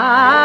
ah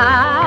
Ah.